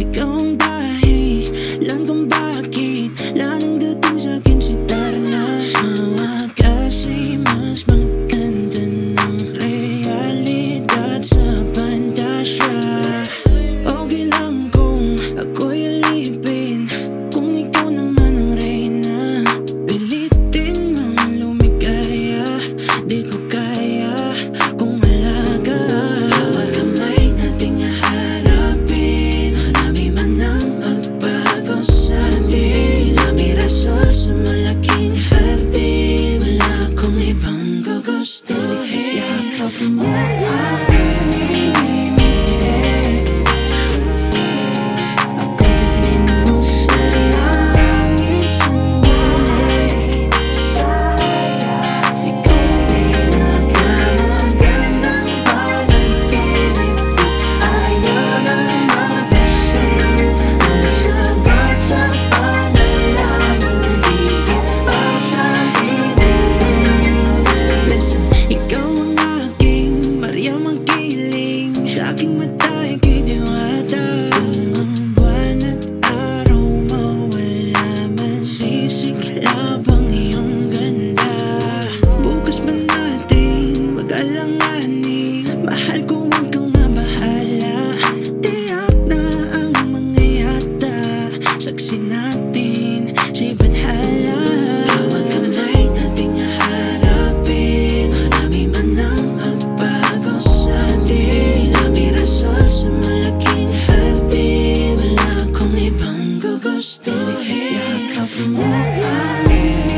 You're gone by Nothing but still here. Yeah, I come from where I am.